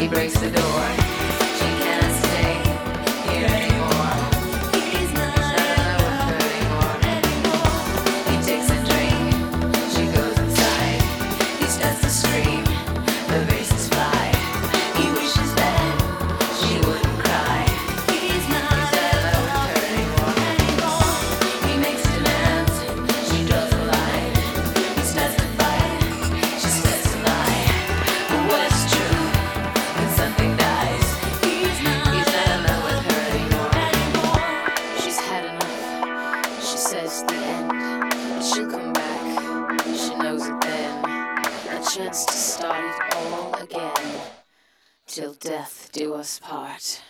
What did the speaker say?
he breaks the door. just start it all again till death do us part.